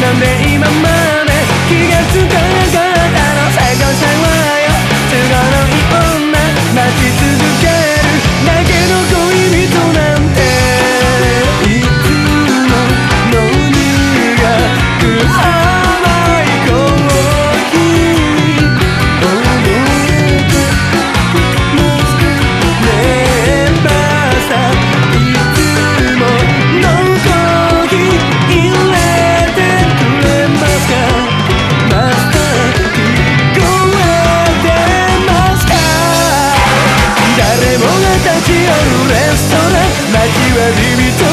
なんで今まで you and me to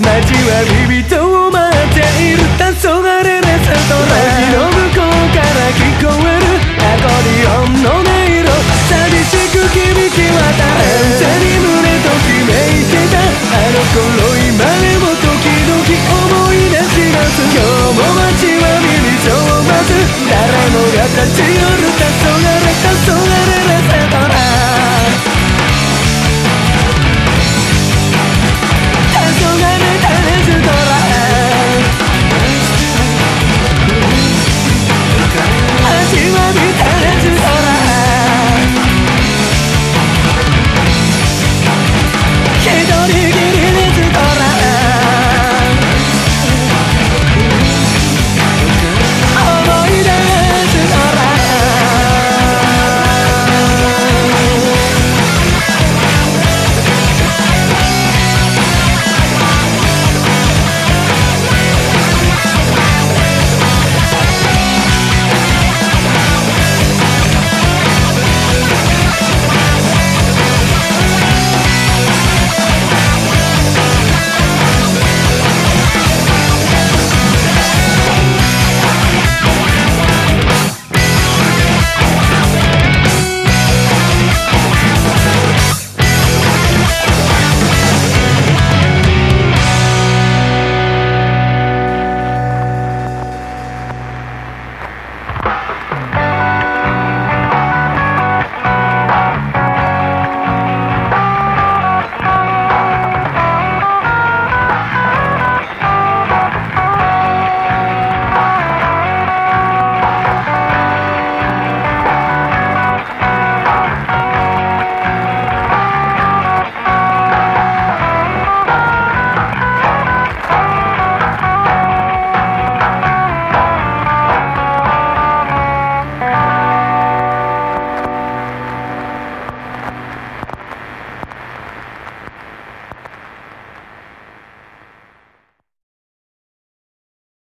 街はビビとを待っている黄昏レストランの向こうから聞こえるアコーディオンの音色寂しく響き渡るあんたに胸ときめいてたあの頃今でも時々思い出します今日も街はビビとを待つ誰もが立ち寄る